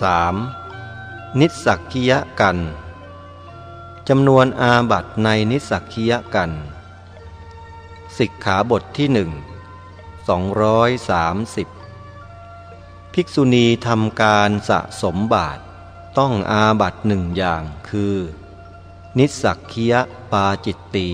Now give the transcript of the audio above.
3. นิสสักคียกันจำนวนอาบัตในนิสสักคียกัน สิกขาบทที่หนึ่ง230 ภิกษุณีทำการสะสมบาทต้องอาบัตหนึ่งอย่างคือ นิสสักคียปาจิตตี